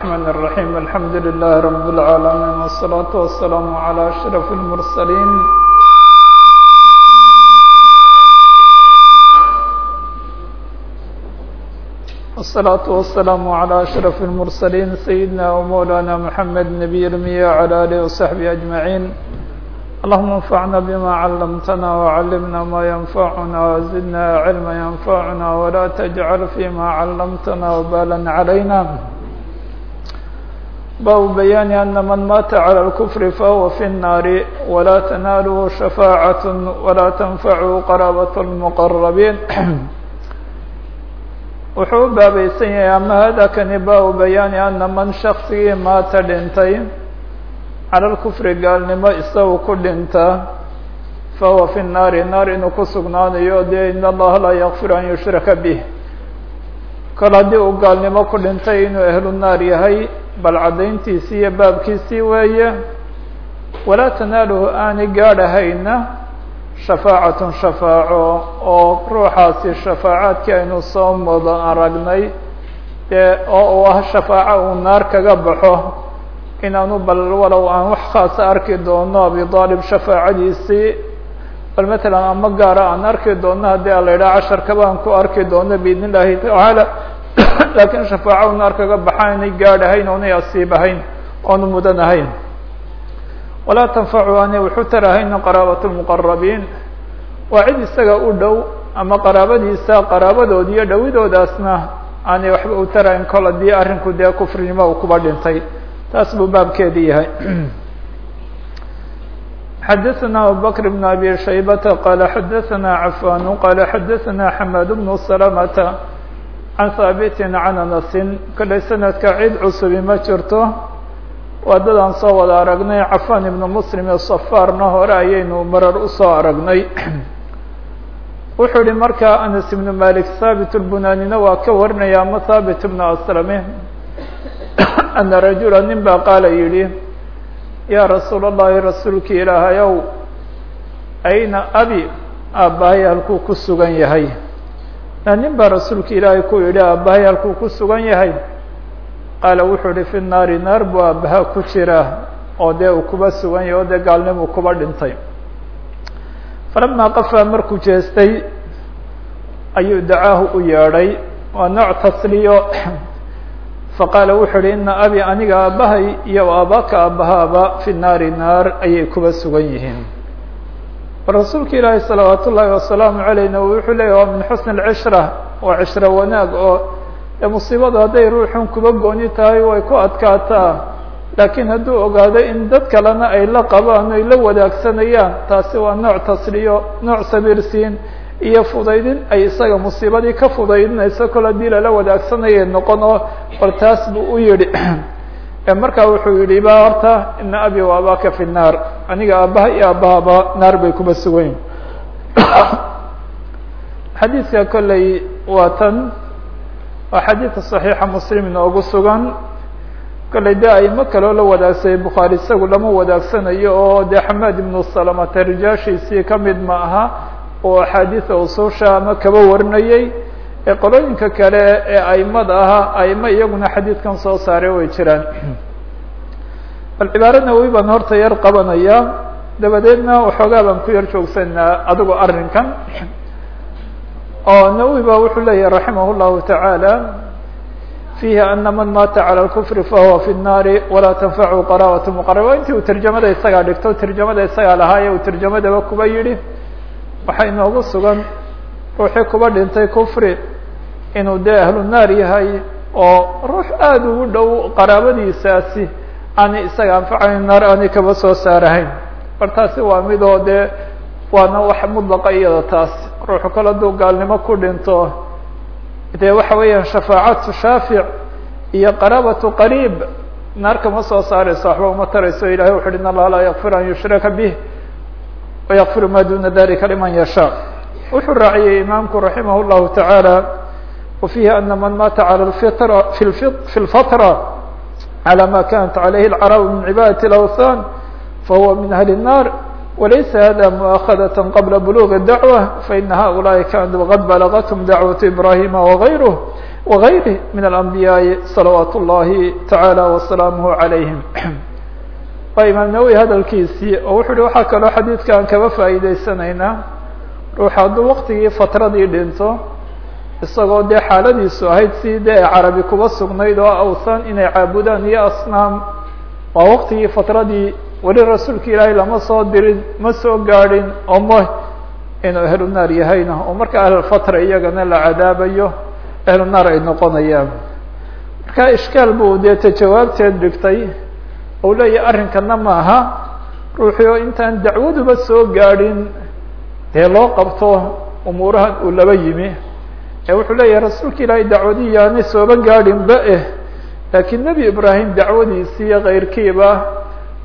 الرحمن الرحيم الحمد لله رب العالمين والصلاة والسلام على أشرف المرسلين والصلاة والسلام على أشرف المرسلين سيدنا ومولانا محمد نبي المياه على آله وصحبه أجمعين اللهم انفعنا بما علمتنا وعلمنا ما ينفعنا وزدنا علما ينفعنا ولا تجعل فيما علمتنا وبالا علينا باب بيان أن من مات على الكفر فهو في النار ولا تناله شفاعة ولا تنفعه قرابة المقربين wuxuu u baabaysan yahay ama hadakani baabu bayaani ana man shaksigii maata dhintay cala lkufri gaalnimo isagu ku dhinta fahuwa fi nnaari naar inuu ku sugnaanayo dee in allaha laa yakfiru an yushraka bih kol haddii uu gaalnimo ku dhintay inuu ehlu naar yahay bal caddayntiisii iyo baabkiisii weeye. Walaa tanaaluhu aanay gaadhahayna shafaacatun shafaaco oo ruuxaasi shafaacaadkii aynu soo mudo aragnay dee oo uu ah shafaaco uu naar kaga baxo. Inaanu bal walow aan wax khaasa arki doono abi aalib shafaacadiisii bal matalan ama gaara aan arki doono haddii a la yidhaha casharka baan ku arki doono biidn tacaala laakiin shafaaco naar kaga baxa inay gaadhahayn oonay asiibahayn oonu mudanahayn walaa tanfacu ani wuxuu tarahayna qaraabat lmuqarabiin waa cid isaga u dhow ama qaraabadiisa qaraabadood iyo dhowidoodaasna aanay waxba u tarahayn kol haddii arrinku dee kufrinimo uu kuba dhintay taas buu baabkeedi yahay xadaثna abubakr bn abi shaybata qala xadaثna cafan qala xadaثna xamad bnu salamata can haabiti can anasin kollay sanadka cid cusubi ma jirto waa dadaan soo wada aragnay. Cafan ibnu muslim ee safaarna hore ayaynu marar u soo aragnay. Wuxuu yihi markaa anas ibnu malik haabit lbunanina waa ka warinaya ama haabit ibnu aslame ana rajula nin baa qaala yidhi yaa rasuul allahi rasuulki ilaahayow ayna abi aabbahay halkuu ku sugan yahay nin baa rasuulka ilaahay ku yidhi aabbahay halkuu ku sugan yahay? Qaala wuxuu ihi fi naari naar buu aabbaha ku jira oo dee uu kuba sugan yahay oo dee gaalnimu kuba dhintay. Falamaa qafaa markuu jeestay ayuu dacaahu u yeedhay waa nooc tasliyo. Faqaala wuxuu ihi ina abi aniga aabbahay iyo aabaka aabbahaaba fi naari naar ayay kuba sugan yihiin rasuulka ilaahi salawaat ullaahi wasalaamu calayna wuxuu leeyahy waa min xusni lcishra waa cishro wanaag oo musiibadu hadday ruuxun kuba gooni tahay way ku adkaataa. Laakiin hadduu ogaado in dad kalena ay la qabaan ay la wadaagsanayaan taasi waa nooc tasliyo nooc sabiirsiin iyo fudaydin ay isaga musiibadii ka fudaydinayso kol haddii lala wadaagsanayay noqon oo bal taas buu u yidhi. Markaa wuxuu yihi ba horta ina abi wa abaka fi الnaar aniga aabaha iyo aabahaba naar bay kuba sugayn. Xadiidka kolley waa tan waa xadiidka صaxiixa muslim inoogu sugan. Kolley de aimo kaloo la wadaagsanay bukhaari isagu lama wadaagsanayo oo de xamaad ibnu salamata rijaashiisii ka mid ma aha oo axaadiida ususha ama kaba warinayey ee qolooyinka kale ee aimada ahaa aimo iyaguna xadiidkan soo saaray way jiraan bal cibaaro nawowi baan horta yar qabanaya dabadeedna waxoogaa baan ku yar joogsanaa adigo arrinkan oo nawowi ba wuxuu leeyahy raximah llahu tacaala fiihi ana man maata calى اlkufri fahuwa fi الnaari walaa tanfachu qarabat mqaraba intii uu tarjamada isagaa dhigto tarjamada isagaa lahaa ee uu tarjamadaba kuba yidhi waxaa inoogu sugan ruuxii kuba dhintay kufri inuu dee ahlu naar yahay oo ruux aada ugu dhow qaraabadiisaasi aanay isaga anfacayn naar aanay kaba soo saarahayn. Bar taasi waa mid oo dee waana wax mudlaqa iyada taas. Ruuxu kale hadduu gaalnimo ku dhinto. Dee waxa weeyaan shafaacatu shaafic iyo qaraabatu qariib. Naar kama soo saarayso waxba uma tarayso. Ilahay wuxu uhi in laa yakfir an yushraka bih wayakfiru ma duna dalika liman yashaa wuxuu raaciyey imaamku raximah llahu tacaala wafiihi ana man maata alى fitra fi lfatra calى ma kanat calayhi اlcarabu min cibaadati اlawthan fahuwa min ahli الnar walaysa hada muakhadaة qabla buluغi dacwa faina haؤulaءi kanat qad balagathum dacwaة ibrahima wagayruh وغayrih min الأنbiyaaءi صalawaaت الlahi taعaalى وaسalaaمه عalayهim waa imaam nawwi hadalkiisii oo wuxu uhi waxaa kaloo xadiidkan kaba faa'iideysanaynaa ruux hadduu waktigii fatradii dhinto isagoo dee xaaladiisu ahayd si dee carabi kuba sugnayd oo awthan inay caabudaan iyo asnaam waa waktigii fatradii weli rasuulka ilaahay lama soo dirin ma soo gaadhin oo inuu ahlu naar yahayna oo marka ahlulfatra iyagana la cadaabayo ahlu naar ay noqonayaan. Marka ishkaal buu dee ta jawaabteed dhigtay ou leeyahay arrinkana maaha ruuxii oo intaan dacwaduba soo gaadhin dee loo qabto umuurahan uu laba yimi wuxuu leeyahay rasuulka ilaahay dacwadii yaanay sooba gaadhinba eh laakiin nebi ibraahim dacwadiisii iyo kayrkiiba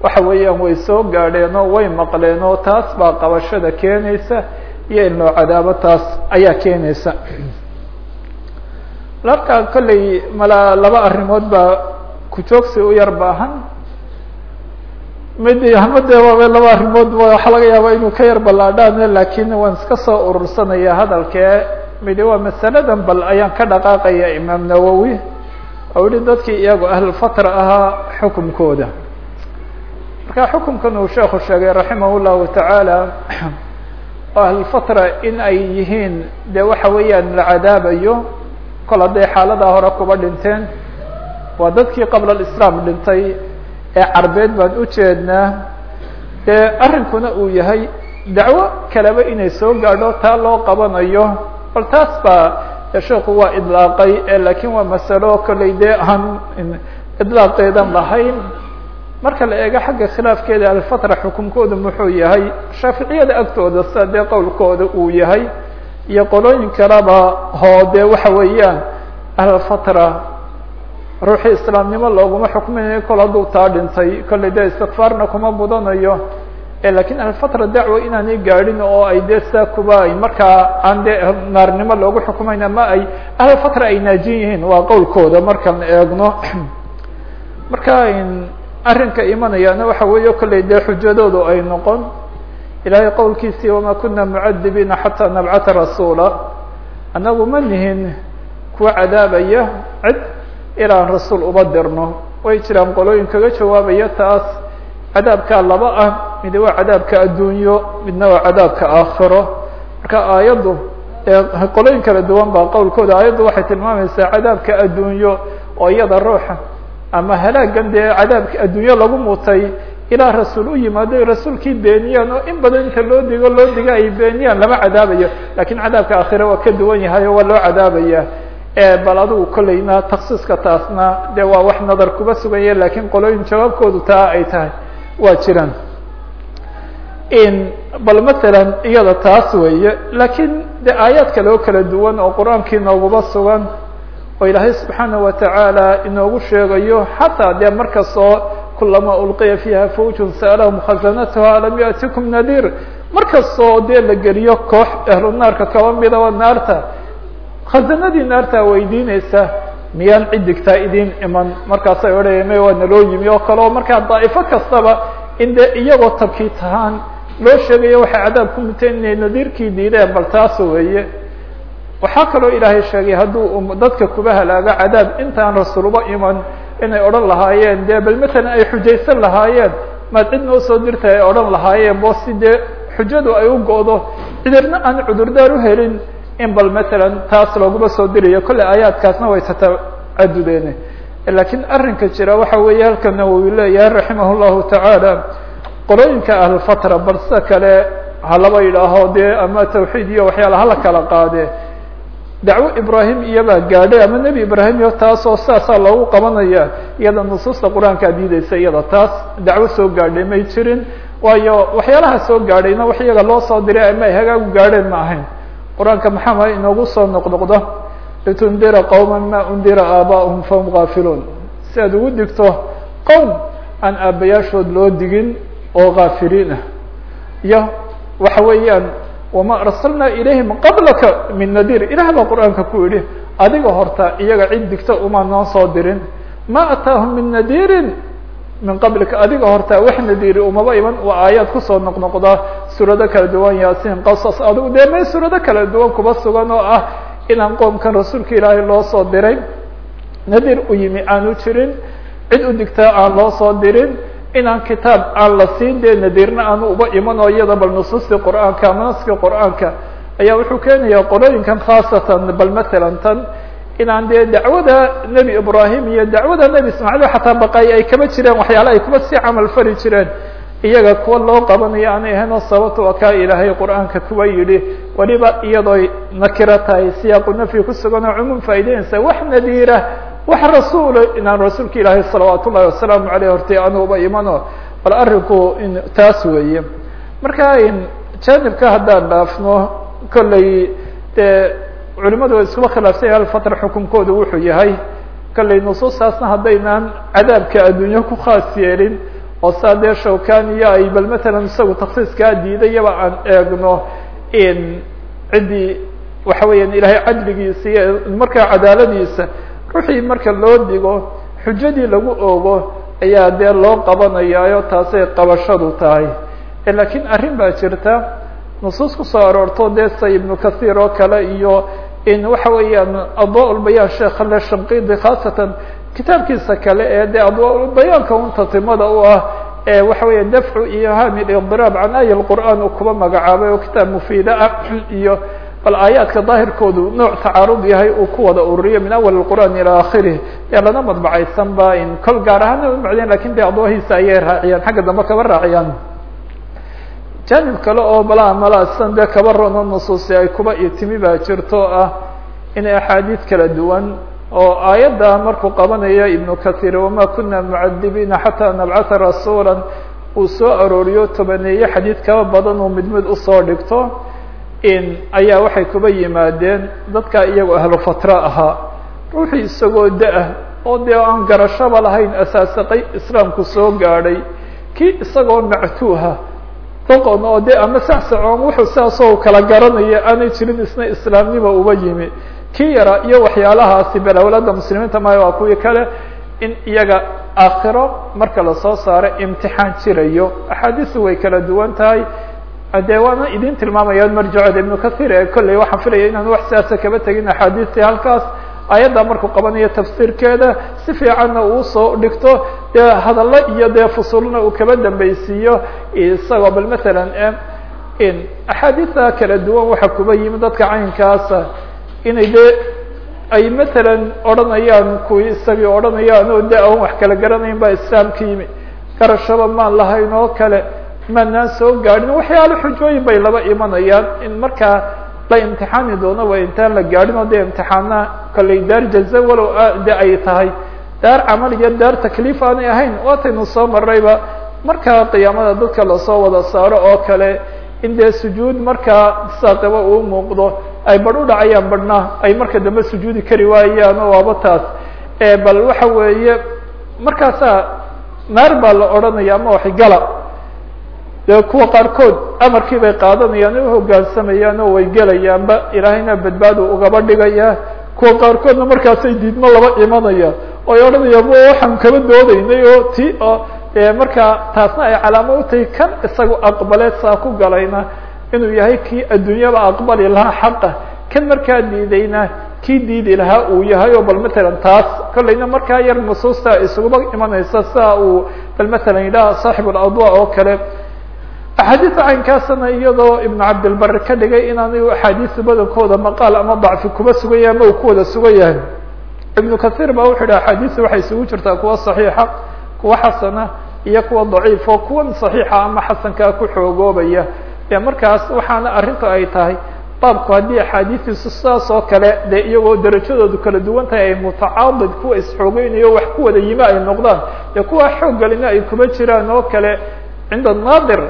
waxa weeyaan way soo gaadheen oo way maqleen oo taas baa qabashada keenaysa iyo in loo cadaabo taas ayaa keenaysa. Markaa kolley mala laba arrimood baa ku-joogsi u yar baahan. Mid hamade waaba laba arrimood waxaa laga yaaba inuu ka yar ballaadhaan laakiin waan iska soo urursanaya hadalkee midi waa masaladan bal ayaan ka dhaqaaqaya imaam nawowi oo yihi dadkii iyagu ahlulfatra ahaa xukumkooda. Marka xukumkan uu sheekhu sheegay raximah llahu tacaala ahlulfatra in ay yihiin dee waxa weeyaan la cadaabayo kol hadday xaaladaa hore kuba dhinteen waa dadkii qabla alislaam dhintay ee carbeed baan u jeednaa dee arrinkuna uu yahay dacwo kaleba inay soo gaadho taa loo qabanayo bal taas baa de sheeku waa idlaaqay laakiin waa masalo kolley aan idlaaqeedan lahayn. Marka la eego xagga khilaafkeeda alfatra xukunkooda muxuu yahay shaaficiyada agtooda dee qowlkooda uu yahay iyo qolooyin kaleba hoo waxa weeyaan ahlfatra ruuxii islaamnimo looguma xukminayo kol hadduu taa dhintay kolley istikfaarna kuma mudanayo lakiin alfatra dacwa inaanay gaadhin oo ay dee saa kuba ay markaa aan dee naarnimo loogu xukumayn ama ay ahlfatra ay naajin yihiin waa qowlkooda markaan eegno. Marka arrinka imanayaana waxa weeye kolley dee xujadoodu ay noqon. Ilahay qowlkiisii wamaa kuna mucadibiina xataa nabcata rasuula. Annagu ma nihin kuwa cadaabaya cid ilaan rasuul uba dirno. Way jiraan qolooyin kaga jawaabaya taas cadaabkaa laba ah mid waa cadaabka addunyo midna waa cadaabka aakhiro. Marka aayaddu qolooyin kala duwan baa qowlkooda aayaddu waxay tilmaamaysaa cadaabka addunyo oo iyada ruuxa ama halaagan dee cadaabka addunyo lagu mutay ilaa rasuul u yimaado rasuulkii beeniyaan oo in badan inta loo digo loo diga ay beeniyaan lama cadaabayo. Lakiin cadaabka aakhira waa ka duwan yahay oo waa loo cadaabaya. Bal adigu kolleyna taksiiska taasna dee waa wax nadar kuba suganya lakiin qolooyin jawaabkoodu taa ay tahay. Waa jiraan bal masalan iyada taas weeye lakiin de aayaad kale oo kala duwan oo qur'aankii nooguba sugan oo ilaahay subxaana watacaala inoogu sheegayo xataa dee markastoo kulama ulqiya fiiha fawjun sa'alahum khazanatuha alam yatikum nadiir markastoo dee la geliyo koox ahlu naarka kaba midaba naarta khazanadii naartaa weydiineysa miyaan cidigtaa idin iman. Markaasay odhaya may waa naloo yimi oo kale oo markaa daa'ifo kastaba in iyagoo tabkiit ahaan loo sheegayo waxay cadaab ku muteen inay nadiirkii diideen bal taas weeye. Waxaa kaloo ilaahay sheegay hadduu dadka kuba halaago cadaab intaan rasuuluba iman inay odhan lahaayeen. Dee bal matalan ay xujaysan lahaayeen. Maad cid noo dirta ay odhan lahaayeen bo si xujadu ay u go'do cidirna aan cudurdaar u helin in bal matalan taas looguma soo dirayo. Kolley aayaadkaasna way tatacadudeen lakiin arrinka jira waxa weeye halka nawowi leeyahay raximah tacaala qolooyinka ahlfatra bal sida kale halaba yidhaaho dee ama tawxiid iyo waxyaala hala kala qaade. Dacwo ibrahim iyobaa gaadhay ama nebi ibrahim iyo taasoo saasaa loogu qabanaya iyada nusuusta qur'aankaa diideysa iyada. Taas dacwo soo gaadhay may jirin waayo waxyaalaha soo gaadhayna wax iyaga loo soo diray ama ay hagaagu gaadheen ma ahayn. Qur'aanka maxaa inoogu soo noqnoqdo? Litundira qowma ma undira aabaؤuhum fahum gaafiluun. Si aad ugu digto qowm aan aabbayaashood loo digin oo gaafiliin ah. Iyo waxa weeyaan wama arsalnaa ilayhim qablaka min nadiir. Ilaah baa qur'aanka ku yidhi adiga horta iyaga cid digta uma noo soo dirin. Ma ataahum min nadiirin min qablika. Adiga horta wax nadiiri umaba iman waa aayaad ku soo noqnoqda suurado kala duwan yaasiin qasas. Adigu dee may kala duwan kuba sugan oo ah inaan qoomkan rasuulka ilaahay loo soo diray nadir u yimi aanu jirin. Cid u digtaa aan loo soo dirin inaan kitaab aan la siin dee nadirna aanu uba iman oo iyada bal nusuustii qur'aanka ama naskii qur'aanka ayaa wuxuu keenayaa qolooyinkan khaasatan bal matalan tan inaan dee dacwada nebi ibrahim iyo dacwada nebi ismaaciil xataa baqaay ay kaba jireen waxyaala ay kuba sii camal fari jireen. Iyaga kuwa loo qabanayo aanay ahaynoo sababto kaa ilaahay qur'aanka kuwa yidhi weliba iyadooy nakiro tahay siyaaqu nafyi ku sugan oo cumuum faa'ideynaysa wax nadiira wax rasuula inaan rasuulka ilaahay salawaat ullahi wasalaamu aleyh hortay anuuba imano bal arrinku in taas weeye. Marka janibka haddaan dhaafno kolley dee culimadu iskuba khilaafsan yahay alfatra xukunkooda wuxuu yahay kolley nusuustaasna haddaynaan cadaabka adduunyo ku khaas yeelin oo saa dee shawkaniya ay bal matalan isagu taksiiskaa diidayaba aan eegno ciddii waxa weeyaan ilaahay cadligiisa iyo markaa cadaaladiisa ruuxii marka loo digo xujadii lagu ogo ayaa dee loo qabanayaayo taasay qabashadu tahay. Lakiin arrin baa jirta nusuus ku soo aroorto dee sa ibnu kahiir oo kale iyo in waxa weeyaan adwaa-ulbayaan sheekh ale shanqidi khaasatan kitaabkiisa kale ee dee adwaa-ulbayaanka untatimada u ah ee waxa weya dafcu ihami idiraab can aya lqur'aan uu kuba magacaabay oo kitaab mufiida ah iyo bal aayaadka daahirkoodu nooc tacaarud yahay uu ku wada ururiyo min awal qur'aan ilaa akhirih ee lana madbacaysan ba in kol gaar ahaana umacdeen laakiin de adwahiisa ayay raaciyaan xagga dambe kaba raaciyaan. Janib kale oo balaa malaasan dee kaba rono nusuusi ay kuba itimi baa jirto ah inay axaadiid kala duwan oo aayadda markuu qabanayo ibnu kahiir wama kuna mucadibiina xataa nabcata rasuula uu soo arooriyo tobaneeye xadiid kaba badan uu mid mid u soo dhigto in ayaa waxay kuba yimaadeen dadka iyagoo ahlu fatra ahaa. Ruuxii isagoo da'ah oo dee aan garashaba lahayn asaasaqay islaamku soo gaadhay. Kii isagoo mactuuha doqon oo dee ama sacsacoon wuxuu sidaasoo kala garanayo aanay jirin isna islaamnima uba yimi. Kii yara iyo waxyaalahaasi balawlada muslimiinta maayo waa kuwii kale in iyaga aakhiro marka la soo saaro imtixaan jirayo. Axaadiisu way kala duwan tahay dee waana idin tilmaamayaan marjacooda ibnu kahiir ee kolley waxaan filaya inaan wax sidaasa kaba tegin axaadiistii halkaas. Ayadda markuu qabanayo tafsiirkeeda si fiicanna uu soo dhigto dee hadallo iyo dee fusulna uu kaba dambeysiiyo isagoo bal matalan in axaadiista kala duwan waxa kuba yimi dadka caynkaasa inay dee ay matalan odhanayaan kuwii isagii odhanayaan oo de aan wax kala garanayn baa islaamka yimi. Garashaba maan lahayn oo kale maanaan soo gaadhin waxyaalo xujooyin bay laba imanayaan. In markaa la imtixaani doono waa intaan la gaadhin oo dee imtixaana kolley daar jaza walow de ay tahay. Daar camal iyo daar takliif aanay ahayn waataynu soo marayba markaa qiyaamada dadka la soo wada saaro oo kale in dee sujuud markaa saaqiba uu muuqdo ay badh u dhacayaan badhna ay marka dambe sujuudi kari waayaan oo waaba taas. Bal waxa weeye markaasaa naar baa la odhanaya ama waxay gala dee kuwa qaarkood amarkii bay qaadanayaan o uhogaansamayaan oo way gelayaanba ilaahayna badbaadu ugaba dhigaya kuwa qaarkoodna markaasay diidmo laba imanaya oo ay odhanayaan wa waxaan kaba doodaynay oo ti oo markaa taasna ay calaamo u tahay kan isaga aqbaleed saa ku galayna inuu yahay kii adduunyaba aqbali lahaa xaqa. Kan markaa diidayna kii diidi lahaa uu yahay oo bal matalan taas kollayna markaa yar nusuusta isuguba imanaysa sia uu bal matalan yidhaha saaxib aladwa oo kale axaadiista caynkaasna iyadoo ibnu cabdilbari ka dhigay inaanay axaadiista badankooda maqaal ama dacfi kuba sugan yahay ama uu ku wada sugan yahay. Ibnu kahiir ba wuxu yidhi axaadiista waxay isugu jirtaa kuwa saxiixa kuwa xasana iyo kuwa daciif oo kuwan saxiixa ama xasankaa ku xoogoobaya. E markaas waxaana arrinta ay tahay baabku haddii axaadiistiisu sidaas oo kale dee iyagoo darajadoodu kala duwan tahay ay mutacaadid kuwa isxoogeynayo wax ku wada yimi ay noqdaan dee kuwa xoog galina ay kuma jiraan oo kale cinda naadir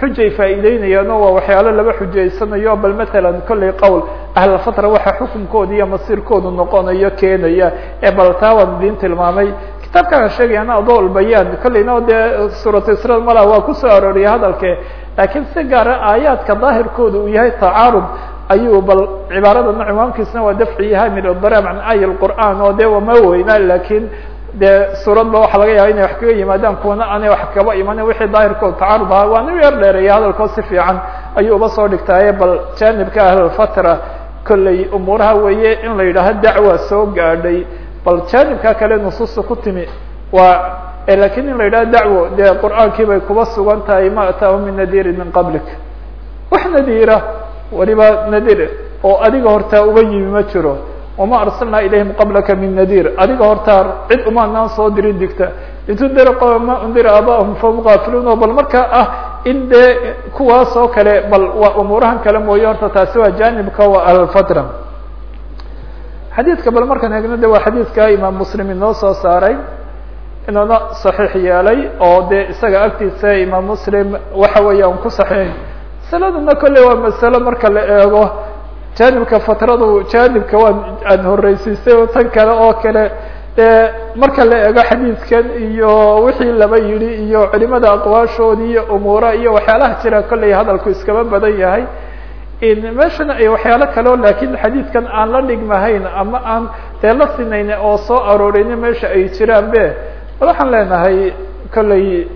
xujay faa'iideynayaan oo waa waxyaalo laba xujaysanayo bal matalan kollay qowl ahlulfatra waxa xukunkooda iyo masiirkoodu noqonayo keenaya. Ee bal taa waan idin tilmaamay kitaabkaan sheegayana adol bayaan. Kollayna dee suuratu isra mala waa ku soo arooriyay hadalke laakiin si gaara aayaadka daahirkooda uu yahay tacaarud ayuu bal cibaaradana ciwaankiisna waa dafci hamil idiraab can aya lqur'aan oo dee wama weyna lakiin dee suuradba waxa laga yaaba inay wax kaga yimaadaan kuwana aanay wax kaba imanin wixii daahirkooda tacaarud ahaa. Waana u yar dheereeya hadalkoo si fiican ayuu uba soo dhigtaaye bal janibka ahlulfatra kolley umuuraha weeye in la yidhaaho dacwa soo gaadhay. Bal jaanibka kale nusuusta ku timi waa laakiin in la yidhaho dacwo dee qur'aankii bay kuba sugan tahay ma ataahu min nadiirin min qablik. Wax nadiira waliba nadir oo adiga hortaa uga yimi ma jiro wama arsalnaa ilayhim qablaka min nadiir adiga hortaa cid umaanaan soo dirin digta litundira qoma undira aaba'ahum fahum gaafiluun oo bal markaa ah in dee kuwaas oo kale bal waa umuurahan kale mooye horta taasi waa janibka waa alfatra xadiidka bal markaan eegno de waa xadiidka imaam muslim inoo soo saaray inuuna saxiix yeelay oo dee isaga agtiisa imaam muslim waxa weeyaan ku saxiix masaladuna kolley waa masalo marka la eego janibka fatradu janibka waa aan horeysiisay tan kale oo kale dee marka la eego xadiidkan iyo wixii laba yidhi iyo culimada aqwaashoodii iyo umuura iyo waxyaalaha jira kolley hadalku iskaba badan yahay. Meeshana ay waxyaalo kaleo laakiin xadiidkan aan la dhigmahayn ama aan dee la sinayn oo soo arooreyni meesha ay jiraan be waxaan leenahay kolley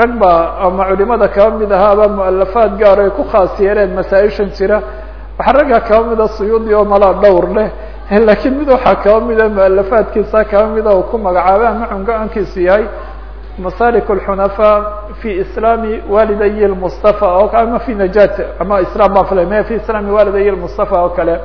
rag ba ama culimada kaba mid ahaaba mualafaad gaar ay ku khaas yeeleen masaa-ishan jira waxaa ragga kaba mida suyuudi oo malaa dhowr leh lakiin mid waxaa kaba mida mualafaadkiisa kaba mida oo ku magacaaba ama cungo-aankiisu yahay masalik اxunafaa fi islaami waliday lmustafa o ama fi najat ama islam ba fila fi islaami waliday lmustafa oo kale.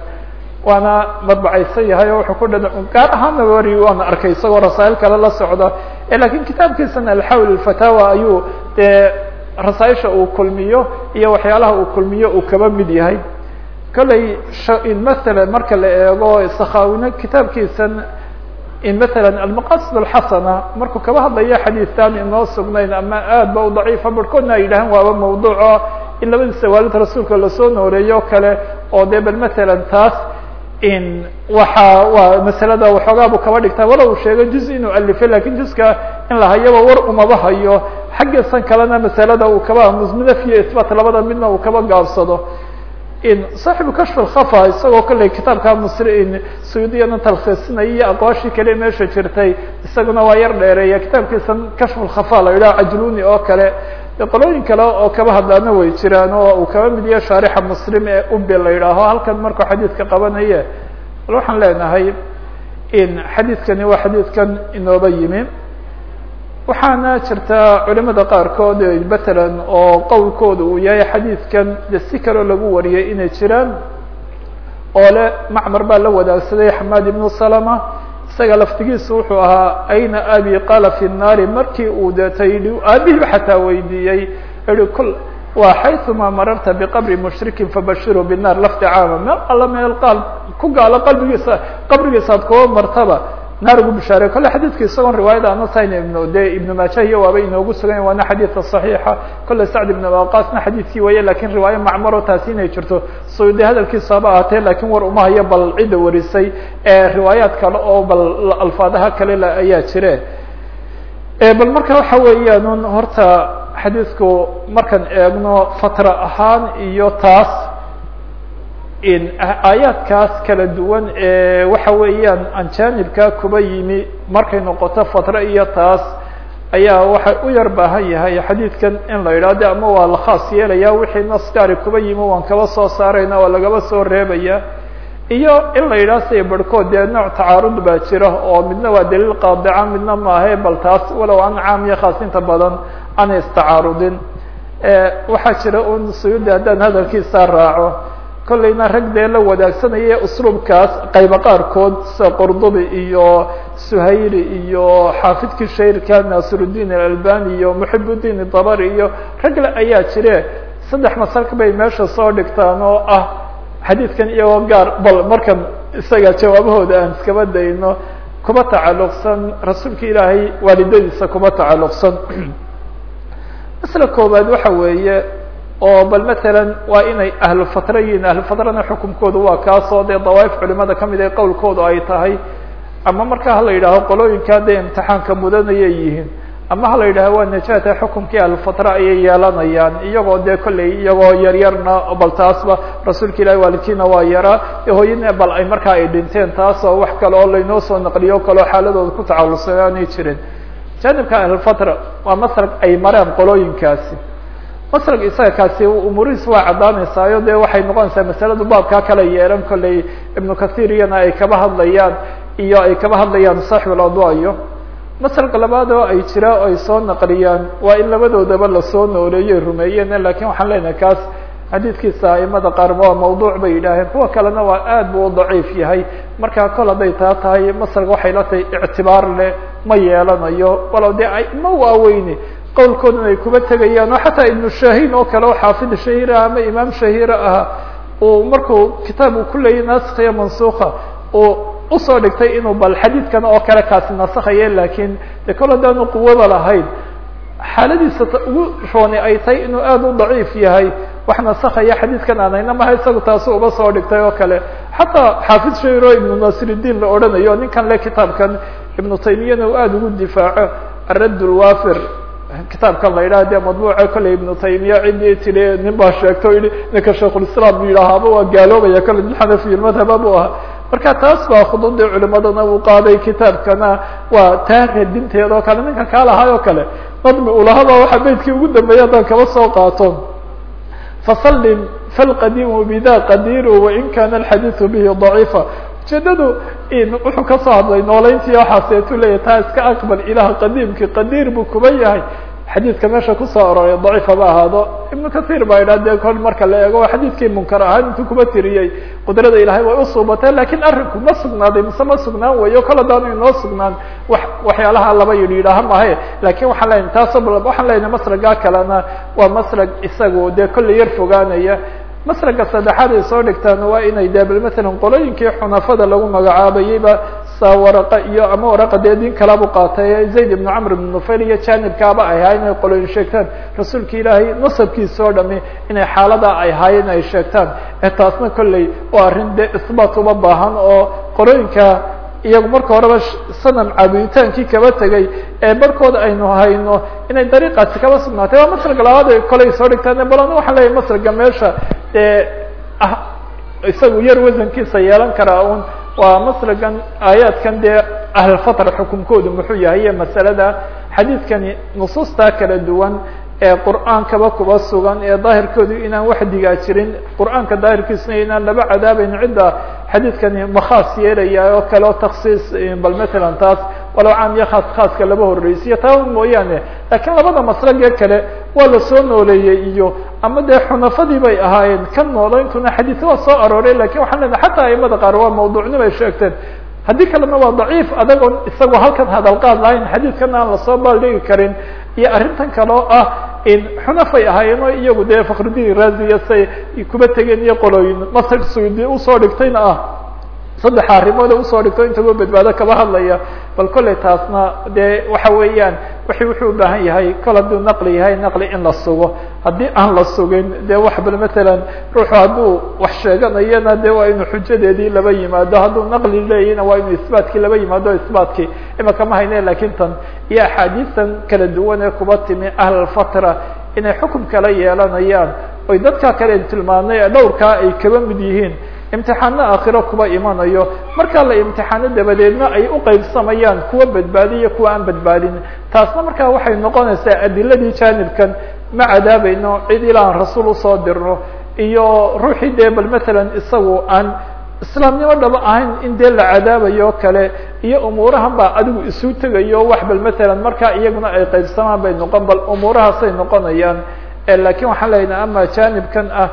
Waana madbacaysan yahay oo wuxuu ku dha gaar ahaanna wari waana arkay isagoo rasaa'il kale la socda. Lakin kitaabkiisana alxawl fataawa ayuu dee rasaaisha uu kulmiyo iyo waxyaalaha uu kulmiyo uu kaba mid yahay kolley maala marka la eego sakhaawina kitaabkiisan in maala almaqasid alxasana markuu kaba hadlayo xadiistaan inoo sugnayn ama aad ba u daciifa barhkoodna ay yidhahaan waaba mawduuco in labadiisa waalid rasuulka la soo nooreeyo kale oo dee bal matalan taas in waxa waa masalada waxoogaa buu kaba dhigtaa. Walow sheego juz inuu alifay laakiin juska in la hayaba war umaba hayo. Xaggiisan kalena masalada uu kaba musnaf iyo isbat labada midna uu kaba gaabsado in saaxibu kashf alkhafa isagoo kolley kitaabka msri suyudiyana talkhiisinaya iyo aqwaashii kale meesha jirtay isaguna waa yar dheereeya kitaabkiisa kashf alkhafa la yidhaha cajluni oo kale qolooyin kale oo kaba hadlaana way jiraan oo uu kaba mid yahay shaarixa muslim ee ube la yidhaaho halkan markuu xadiidka qabanaye bal waxaan leenahay xadiidkani waa xadiidkan inooba yimi waxaana jirta culimada qaarkood matalan oo qowlkooda uu yahay xadiidkan de si kaloo lagu wariyay inay jiraan oo le macmar baa la wadaagsaday xamaad ibnu salama isaga laftigiisu wuxuu ahaa ayna abi qaala fi nnaari markii uu deetay aabihiiba xataa weydiiyey ihi kul waa xayثuma mararta bqabri mushrikin fabashiruu bالnar lafdi caama meel alla meel qaal ku gaalo qalbigiisa qabrigiisaad kuba martaba naar ugu bishaaray kolle xadiidka isagoon riwaayada anasayna ibnu de ibnu maaja iyo waaba inoogu sugan waana xadiidka صaxiixa kolle sacd ibn waqasna xadiidkii waye laakiin riwaayo macmaro taasi inay jirto so de hadalkiisa haba ahatee laakiin war uma hayo bal cidda warisay riwaayaad kale oo bal alfaadaha kale ayaa jire bal marka waxa weeyaan horta xadiidku markaan eegno fatra ahaan iyo taas aayaadkaas kala duwan ee waxa weeyaan anjaanibka kuba yimi. Markay noqoto fatra iyo taas ayaa waxay u yar baahan yahay xadiidkan in la yidhahdo ama waa la khaas yeelaya wixii naskaari kuba yimi waan kaba soo saarayna waa lagaba soo reebaya. Iyo in la yidhaho siday barhkood dee nooc tacaarud baa jira oo midna waa daliil qaadica midna maahe bal taas walow aan caam iyo khaas inta badan aanay istacaarudin waxaa jira un suyuudi haddaan hadalkiisa raaco kollayna rag dee la wadaagsanaya usluubkaas qaybo qaarkood sida qurdubi iyo suhayri iyo xaafidkii shairka nasiruddin alalbani iyo muxibuddin dabari iyo ragle ayaa jire. Saddex masalka bay meesha soo dhigtaan oo ah xadiidkan iyagoo gaar. Bal markan isaga jawaabahooda aan iskaba dayno kuma tacalluqsan rasuulka ilaahay waalidadiisa kuma tacalluqsan. Masla koobaad waxa weeye oo bal matalan waa inay ahlu fatra yihiin ahlu fatrana xukumkoodu waa kaasoo dee dawaaif culimada ka mid ee qowlkoodu ay tahay. Ama marka hala yidhaaho qolooyinka dee imtixaanka mudanayay yihiin ama hala yidhaho waa najata xukumkii ahlufatra ayay yeelanayaan iyagoo dee kolley iyagoo yaryarna bal taasba rasuulka ilahi waalidkiina waa yaraa. Hooyana bal ay markaa ay dhinteen taasoo wax kale oo laynoo soo naqliyo kaloo xaaladooda ku tacalluqsan aanay jirin janibka ahlufatra waa masrag ay mareen qolooyinkaasi maslg isaga kaasi umuurihiis waa caddaanaysaayo de waxay noqonaysaa masaladu baabkaa kala yeelan kolley ibnu kathir iyana ay kaba hadlayaan iyo ay kaba hadlayaan saaxib aladwa iyo masalka labaad oo ay jira o ay soo naqliyaan waa in labadoodaba la soo nooleeyo rumeeyeen laakiin waxaan leenahay kaas xadiidkiisa aimada qaar waa mawduuc bay yidhaaheen kuwa kalena waa aad bu u daciif yahay. Markaa kol hadday taa tahay masalka waxay la tahay ictibaar leh ma yeelanayo. Walow dee aima waaweyne qowlkoodana ay kuba tegayaan oo xataa ibnu shahin oo kale oo xaafid shahiir ah ama imaam shahiira ah uu markuu kitaab uu ku leeyay naskhiya mansuka uu u soo dhigtay inuu bal xadiidkan oo kale kaasi nasakhaye laakiin de kol haddaanu quwada lahayn xaaladiisa ugu rooni ay tahay inuu aad u daciif yahay wax nasakhaya xadiidkan aanayna maha isagu taasu uba soo dhigtay oo kale. Xataa xaafid shahiir oo ibnu nasridiin la odhanayo ninkan le kitaabkan ibnu taymiyana uu aada ugu difaaco aradd lwafir kitaabkan la yidhaha de madbuuca kolley ibnu taymiya cidii tiri nin baa sheegto yihi ninka shaikulislaam yidhaahaaba waa gaaloobaya kolley min xanafiy madhaba bu ahaa. Marka taas baa khududii culimadana uu qaaday kitaabkana waa taa radinteeda oo kale ninka kaa lahay oo kale. Nadmi ulahaba waxa beydkii ugu dambeeyay haddaan kaba soo qaato. Fasalim falqadimu bida qadiru wain kana alxadiidu bihi daciifa ujeedadu wuxuu ka soo hadlay nooleyntii waxaaseetu leeyahy taa iska aqbal ilaah qadiimki qadiir buu kuba yahay. Xadiidka meesha ku soo aroray daciif haba ahaado. Ibnu kathir baa yidhah de kol marka la eego xadiidkii munkar ahaan intuu kuba tiriyey. Qudrada ilahay way usuubatee laakiin arrinku ma sugnaaday mise ma sugnaan weyo kol haddaanu inoo sugnaan. Wa waxyaalaha laba yidhi yidhaaha mahe laakiin waxaan lenahy taasoo waxaan lenahay maslagaa kalena waa maslag isagu dee kolley yar fogaanaya maslaga saddexaad ay soo dhigtaan waa inay de bal matalan qolooyinkii xunafada lagu magacaabayeyba saa waraqa iyo ama waraqa dee kalabu qaatay zayd ibnu camr ibn nufayl iyo janibkaaba ay ahaa inay qolooyin sheegtaan. Rasuulka ilaahay nasabkiisa oo dhami inay xaalada ay ahaayeen ay sheegtaan. Ee taasna kolley waa arrin dee isbaat uma baahan oo qolooyinka iyagu marka horeba sanam caabuditaankii kaba tegay. Ee barhkooda aynu hayno inay dariiqaasi kaba sugnaatay. Waa maslaga labaad ay koley soo dhigtaan bal ana waxaan leeyahy maslaga meesha dee ah isagu yar wasankiisa yeelan karaa un waa maslagan aayaadkan dee ahlfatra xukunkoodu muxuu yahay iyo masalada xadiidkani nusuustaa kala duwan ee qur'aankaba kuba sugan ee daahirkoodu inaan wax digaa jirin qur'aanka daahirkiisuna inaan laba cadaabeyn cidda xadiidkani makhaas yeelaya oo kale o taksiis bal matalan taas walow caam iyo khaas khaaska laba horreysiyo taa mooyaane lakiin labada maslagee kale waa la soo nooleeyey iyo ama dee xunafadii bay ahaayeen ka nooleyntuna xadiis waa soo arooray laakiin waxaan lenahay xataa aimada qaar waa mawduucnimo ay sheegteen. Haddii kalena waa daciif adagoon isagoo halkan hadalqaad lahayn xadiidkana aan la soo baaldhigi karin. Iyo arrintan kale ah in xunafay ahaayeen oo iyagu dee fakrudin raziya say kuba tegeen iyo qolooyin masag suudi u soo dhigtayna ah saddex arrimood u soo dhigto intagoo badbaado kaba hadlaya. Bal kolley taasna dee waxa weeyaan wixii wuxuu ubaahan yahay kol hadduu naqli yahay naqli in la sugo. Haddii aan la sugin dee wax bal matalan ruuxu hadduu wax sheeganayana de waa inuu xujadeedii laba yimaado. Hadduu naqli leeyahna waa inuu isbaatkii laba yimaado isbaatkii imaka ma hayne laakiin tan iyo axaadiistan kala duwan ee kuba timi ahlalfatra inay xukum kala yeelanayaan. Oy dadka kale tilmaamnay ee dhowrkaa ay kaba mid yihiin imtixaano aakhiro kuba imanayo markaa la imtixaano dabadeedna ay uqeybsamayaan kuwa badbaadiyo kuwa aan badbaadin. Taasna markaa waxay noqonaysaa adiladii jaanibkan. Ma cadaabayno cid ilaa aan rasuul u soo dirno iyo ruuxii dee bal matalan isagu aan islaamnimo dhaba ahayn in dee la cadaabayo kale iyo umuurahan baa adigu isu tegayo wax bal matalan markaa iyaguna ay qeybsamaan bay noqon bal umuurahaasay noqonayaan. Lakin waxaan leeyahay ama jaanibkan ah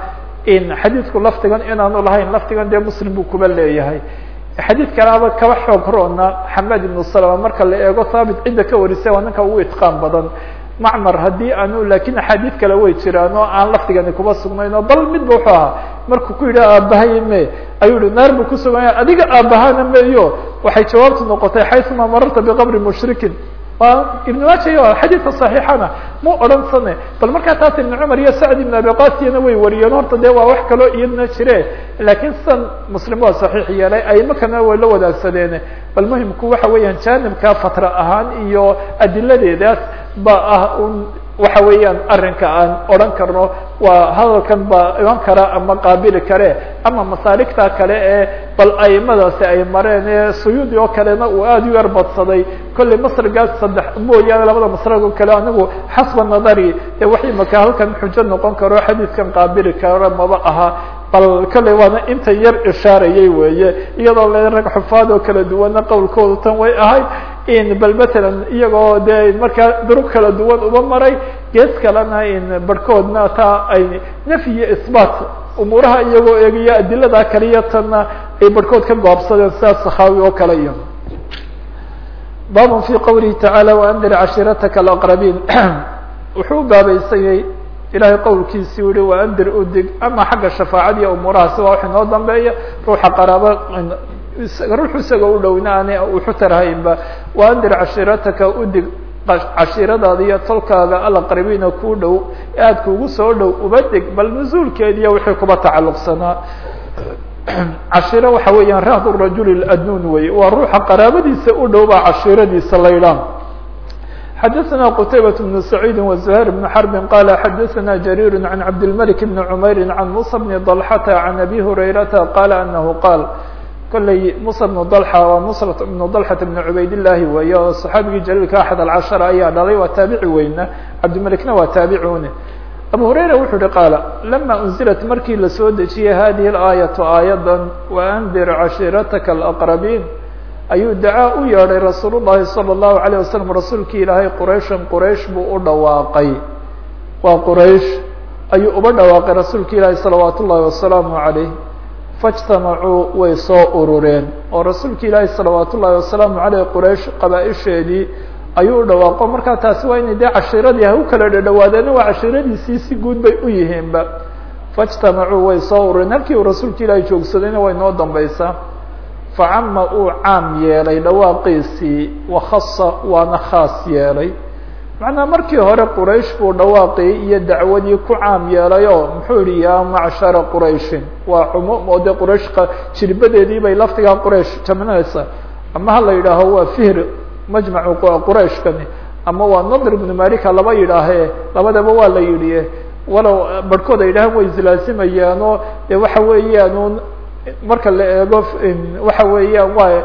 in xadiidku lafdigan inaanu lahayn lafdigan dee muslim buu kuba leeyahay. Xadiid kalaaba kaba xoog roona xamed ibnu salama marka la eego thaabit cidda ka warisay waa ninka ugu itqaan badan. Macmar haddii aanu laakiin axaadiid kale way jiraan oo aan lafdigani kuba sugnayn bal midba wuxuu ahaa. Markuu ku yidhi aabahay me ayuu yihi naar buu kusuganya adiga aabahana meyo waxay jawaabtu noqotay xayثuma mararta biqabri mushrikin waa ibn maja xadiidka صaxiixana mu odhansane bal markaa taas ibn cumar iyo sacd ibn abi qasiyana way wariyeen. Horta de waa wax kaloo iyadna jire. Lakin sidan muslim waa saxiix yeelay. Aimo kalena way la wadaagsadeene bal muhimku waxa weeyaan janibka fatra ahaan iyo adiladeedaas ba ah un waxa weeyaan arrinka aan odhan karno waa hadalkan baa iman kara ama qaabili kare ama masaaligta kale ee bal aimadaasi ay mareen ee suyuudi oo kalena uu aada u yar badsaday. Kollay masrigaas saddex mooyaane labada masrag oo kale anigu xasba nadari. Ee wax imaka halkan xujo noqon karo xadiidkan qaabili karo maba aha. Bal kollay waana inta yar ishaarayay weeye. Iyadoo le rag xufaad oo kala duwana qowlkoodu tan way ahayd bal matalan iyagoo dee markaa durug kala duwan uba maray gees kalena barhkoodna taa ay nafyi iyo isbaat umuuraha iyagoo eegayo adilada kaliya ay barhkood ka goobsadeen sidaas sakhawi oo kale iyo. Babun fi qawlihi tacaala waandir cashiirataka alaqrabiin. Wuxuu baabaysayay ilahay qowlkiisii u yihi waandir udig ama xagga shafaacadiiyo umuurahaasi waa wax inoo dambeeya ruuxa qaraabo ruuxu isaga u dhowna aan wuxu tarhaynba waandir cashiirataka udig cashiiradaada iyo tolkaaga alaqrabiina kuu dhow aad kuugu soo dhow uba deg bal nuzuulkeediiyo wixii kuba tacalluqsanaa cashiiro waxa weeyaan rahdu rajuli adnuun wey waa ruuxa qaraabadiisa u dhow baa cashiiradiisa laydhaan xadaثna qtaybaة بن سacيidi وزهير بن حرب qال xadaثna جرير عن cabdالملك بن عmayr عن موسى بن ضلحة عن أbي هريرةa qال أنه qاal kolley musa bnu dalxa waa musra bnu dalxat bnu cubaydillaahi weeye oo saxaabigii jaliilka axad alcashara ayaa dhalay waa taabici weyna cabdimelikna waa taabicune abu hurayra wuxuu uhi qaala lama unzilat markii la soo dejiyey hadihi alaayatu aayadan wa andir cashiirataka alaqrabiin ayuu dacaa u yeedhay rasuulullahi sala allahu alayh wasalam rasuulkii ilaahay qurayshan quraysh buu u dhawaaqay. Waa quraysh ayuu uba dhawaaqay rasuulka ilaahi salawaat ullahi wasalaamu calayh faاجtamacuu way soo urureen oo rasuulki ilaahi salawaat ullahi wasalaamu عaleyh quraysh qabaa-isheedii ayuu u dhawaaqo markaa taasi waa inay dee cashiiradii ha u kala dhadhawaadeena waa cashiiradiisii si guud bay u yihiinba faاجtamacuu way soo urureen halkii uu rasuulka ilaahi joogsadayna way noo dambeysaa facama uu caam yeelay dhawaaqiisii wakasa waana khaas yeelay macnaa markii hore quraysh buu dhawaaqii iyo dacwadii ku caam yeelay muxuu yihi yaa macshara qurayshin waa cumuum oo quraysh jiribadeedii bay laftigaa quraysh jamcinaysa ama ha la yidhaaho waa fihr majmacu qurayshkani ama waa nadr ibnu malika laba yidhaahee labadaba waa la yidhi walow barhkood ay yidhahaan way islaasimayaan oo dee waxa weeyaan marka la eego waxa weeyaan waa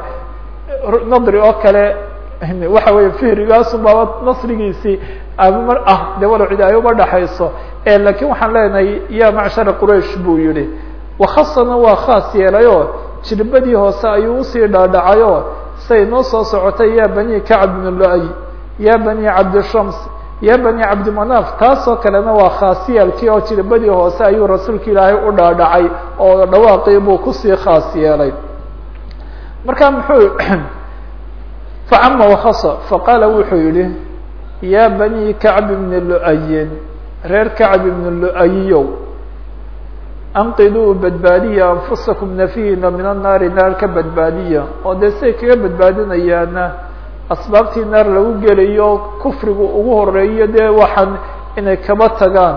nadri oo kale waxa weya fihrigaasum baaba nasrigiisii ah de walow cid ay uba dhaxayso. Lakin waxaan leenahay ya macshara quraish buu yihi wakasana waa khaas yeelayoo jirbadii hoose ayuu u sii dhaadhacayoo say noo soo socotay ya bani kacb bn lo-y ya bani cabdishams ya bani cabdimanaf taasoo kalena waa khaasiyaalkii oo jirbadii hoose ayuu rasuulka ilaahay u dhaadhacay oo dhawaaqii buu ku sii khaas yeelay. Marka muxuu facama wakasa faqaala wuxuu yihi ya bani kacb bni lo-yin reer kacb ibni lo'ayiyow anqiduu badbaadiya anfusakum nafihina min annaari naar ka badbaadiya. Oo dee say kaga badbaadinayaana asbaabtii naar lagu gelayo kufrigu ugu horeeyo dee waxaan inay kaba tagaan.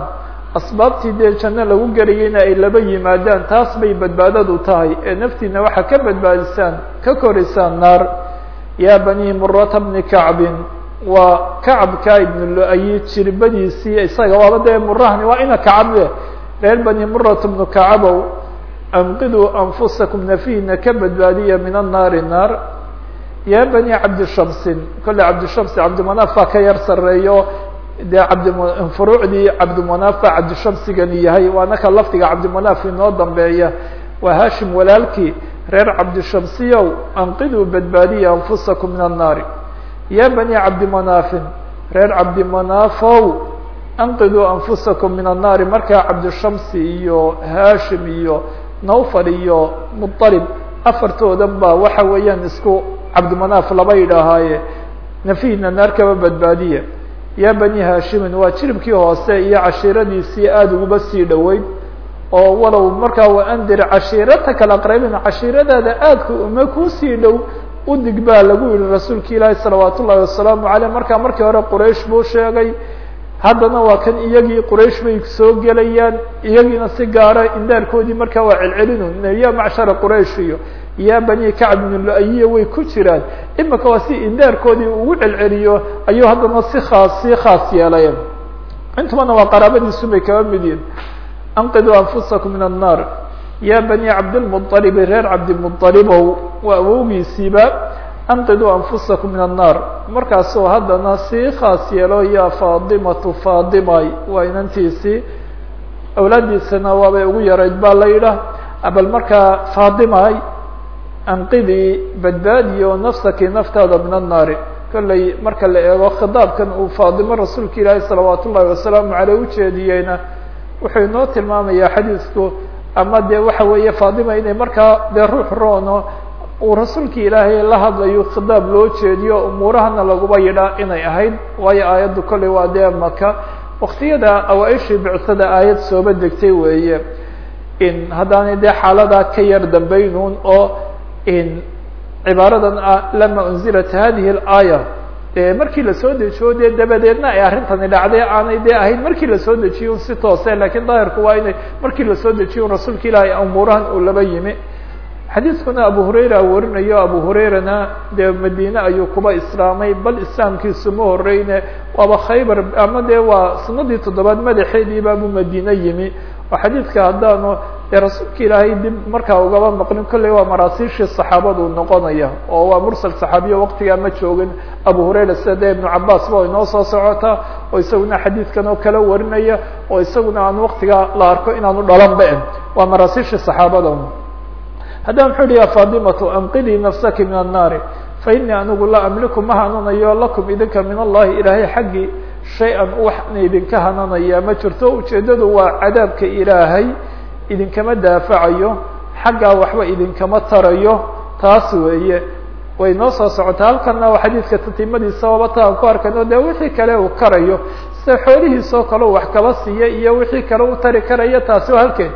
Asbaabtii dee janno lagu gelayayna ay laba yimaadaan taas bay badbaadadu tahay. Ee naftiina waxaa ka badbaadisaan ka korisaan naar ya bani murata bni kacbin waa kacabka ibn lo'ayi jirbadiisii isaga waaba dee murahani waa ina kacbe reer bani murat bnu kacabow anqiduu anfusakum nafihina ka badbaadiya min annaari naar ya bani cabdishamsin kolle cabdishamsi cabdimanaf baa ka yar sareeyo dee cabdi furuucdii cabdimanaf baa cabdishamsigani yahay waana ka lafdiga cabdimanaf inoo dambeeya waa hashim walaalkii reer cabdishamsiyow anqiduu badbaadiya anfusakum min annaari ya bani cabdimanafin reer cabdimanaafow anqiduu anfusakum min annaari markaa cabdishamsi iyo hashim iyo nawfal iyo muطalib afartoodan waxa weeyaan isku cabdimanaf laba yidhaahaaye nafihina naar badbaadiya. Ya bani hashimin waa jiribkii hoose iyo cashiiradiisii aada uguba sii dhoweyd oo walow markaa waandir cashiirataka alaqrabin cashiiradaada aadka uma ku sii dhow udig baa lagu yihi rasuulka ilaahi salawaat ullahi wasalaamu aleyh markaa markii hore quraysh buu sheegay haddana waa kan iyagii quraysh bay soo gelayaan iyagiina si gaara indaarkoodii markaa waa celcelinu ya macshara quraysh iyo ya bani kacb bn lo'ayiya way ku jiraan imika waa si indaarkoodii ugu celceliyo ayuu haddana si khaas si khaas yeelay intubana waa qaraabadiisu bay kaba mid yihiin anqiduu anfusakum min annaar ya bani cabdilmuطalibi reer cabdimuطalibow waa awowgiisiiba anqiduu anfusakum min annaar markaasuu haddana sii khaas yeelo ya faadimatu faadimay waa inantiisii awlaaddiisana waabay ugu yarayd baa la yidhaah bal markaa faadimay anqidii badbaadiyo nafsaki naftaada min annaari kolley marka la eego khitaabkan uu faadimo rasuulka ilaahi salawaat ullahi wasalaamu aleyh ujeediyeyna wuxuu inoo tilmaamayaa xadiisku ama dee waxa weeye faadima inay markaa dee ruux roono uu rasuulka ilaahay la hadlayo khitaab loo jeediyo umuurahana laguba yidhaa inay ahayd waayo aayaddu kolley waa dee maka waktiyada awaa-ishii bicsada aayad sooba degtay weeye in haddaanay dee xaaladaa ka yar dambaynuun oo in cibaaradan ah lama unzilat hadihi اlaaya dee markii la soo dejiyo dee dabadeedna ay arrintani dhacday aanay dee ahayd markii la soo dejiyo si toose lakiin daahirku waa inay markii la soo dejiyo rasuulka ilaahay umuurahan uu laba yimi. Xadiiskuna abu hurayra warinayo abu hurayrana dee madiine ayuu kuba islaamay bal islaamkiisu ma horeyne waaba khaybar ama dee waa sanadii toddobaad madaxeediiba buu madiine yimi. Oo xadiidka haddaanu dee rasuulka ilaahay dib markaa ugaba maqlin kolley waa maraasiishii saxaabadu noqonaya oo waa mursal saxaabiyo waqtigaa ma joogin. Abu hurayra sida ibnu cabaas ba inoo soo socota oo isaguna xadiidkan oo kala warinaya oo isaguna aan waqtigaa la arko inaanu dhalan ba waa maraasiishii saxaabada haddaba muxuu uhi ya faadimatu anqidii nafsaki min annaari fa inii anigu laa amliku ma hananayo lakum idinka min allahi ilaahay xaggii shay-an waxna idinka hananaya ma jirto? Ujeeddadu waa cadaabka ilaahay idinkama daafacayo xaggaa waxba idinkama tarayo taas weeye. Way noo soo socotaa halkana waa xadiidka tatimadiisa wabata aan ku arkayno dee wixii kale uu karayo. Sida xoolihiisoo kale wax kaba siiya iyo wixii kale u tari karaya taasi waa halkeed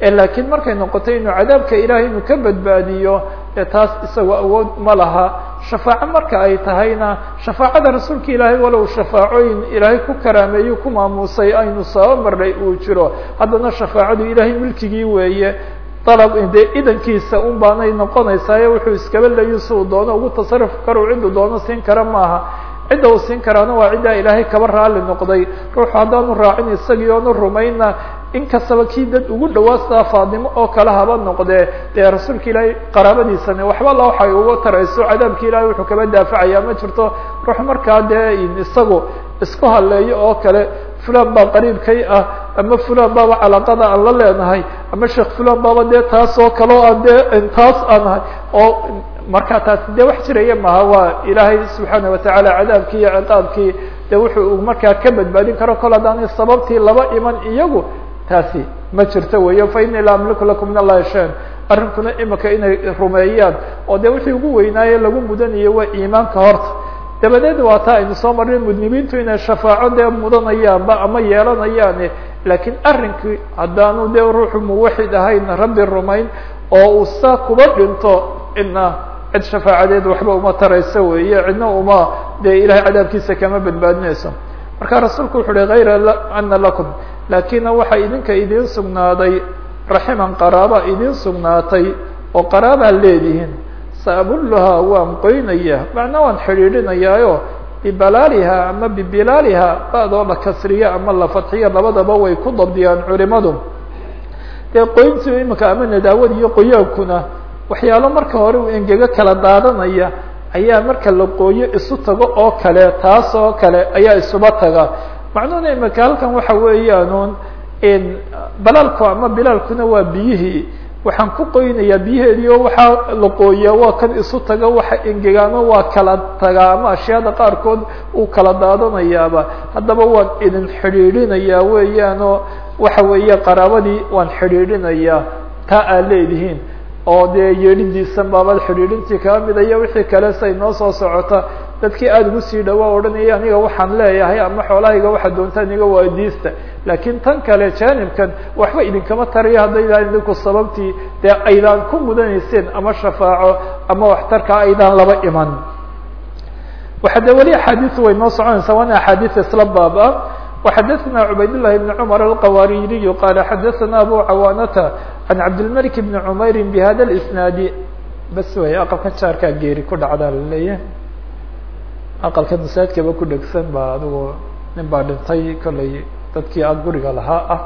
laakiin markay noqoto inuu cadaabka ilahay inuu ka badbaadiyo dee taas isagoo awood ma laha. Shafaaco marka ay tahayna shafaacada rasuulka ilaahay walow shafaacooyin ilaahay ku karaameeyo ku maamuusay aynu soo marnay uu jiro. Haddana shafaacadu ilaahay milkigii weeye. Dalab dee idankiisa un baanay noqonaysaaye wuxuu iskaba leeyo si uu doono ugu tasaruf karo cidduu doono siin kara maaha. Cidda uu siin karaana waa ciddaa ilaahay kaba raali noqday. Ruuxu haddaanu raacin isagii oonu rumayna inkastaba kii dad ugu dhawaastaa faadimo oo kale haba noqdee dee rasuulka ilaahay qaraabadiisani waxba la waxay uga tarayso cadaabki ilahay wuxuu kaba daafacaya ma jirto. Ruux markaa dee isagu isku haleeyo oo kale fulan baa qariibkay ah ama fulan baaba calaaqada aan la leenahay ama sheekh fulan baaba dee taas oo kale o aan dee taas aan ahay oo marka taasi dee wax jiraya maha waa ilaahay subxaana watacaala cadaabkii iyo ciqaabkii dee wuxuu markaa ka badbaadin karo. Kol haddaanay sababtii laba iman iyagu taasi ma jirto weyo fa ini la amliku lakum min allahi shan arrinkuna imika inay rumeeyaan oo dee wixii ugu weynaaye lagu mudanayo waa iimaanka horta. Dabadeed waa taa aynu soo marnay mudnibiintu inay shafaaco dee mudanayaanba ama yeelanayaane laakiin arrinkii haddaanu dee ruuxu muwaxid ahayn rabbi rumayn oo uu saa kuba dhinto ina cid shafaacadeed waxba uma tarayso weeye cidna uma dee ilahay cadaabkiisa kama badbaadinayso. Marka rasuulku wuxu uhi hayra ana lakum laakina waxaa idinka idiin sugnaaday raximan qaraaba idiin sugnaatay oo qaraabaa leedihiin saabulluhaa waan qoynaya macnaa waan xidhiidhinayaayo bibalaaliha ama bibilaaliha ba-doo la kasriyo ama la fadxiyo labadaba way ku dabdiyaan culimadu. Dee qoyntu imika ama nadaawad iyo qoyaankuna waxyaalo marka hore uu engego kala daadanaya ayaa marka la qooyo isu tago oo kale taas oo kale ayaa isuba taga macnuhuna imika halkan waxa weeyaanuun balaalku ama bilaalkuna waa biyihii. Waxaan ku qoynayaa biyaheedii oo waxaa la qooyaa waa kan isu taga waxa engegaano waa kala tagaa ama ashyaada qaarkood uu kala daadanayaaba. Haddaba waan idin xidhiidhinayaa weeyaanoo waxa weeye qaraabadii waan xidhiidhinayaa taa aad leedihiin. Oo dee yeedhidiisan baabad xidhiidhintii kaa mida iyo wixii kale say noo soo socota dadkii aada ugu sii dhawaa odhanaya aniga waxaan leeyahay ama xoolahayga waxaad doontaan iga waadiista laakiin tan kale janibkan waxba idinkama tarayo haddaydaan idinku sababtii dee aydaan ku mudanayseen ama shafaaco ama waxtarkaa aydaan laba iman waxa de weli axaadiisu way noo soconaysaa waana axaadiis isla baab ah وxadثna عubayd للhi بن cمر الqwariiriي qال xadثna abu cawاnata عan cabdالملك بن cmayr بhada الاسناad bas way aqalka jaarkaa geeri ku dhacdaa laleeyahy aqalka masaajkaba ku dhegsan ba adigu nin baa dhintay kollay dadkii guriga lahaa ah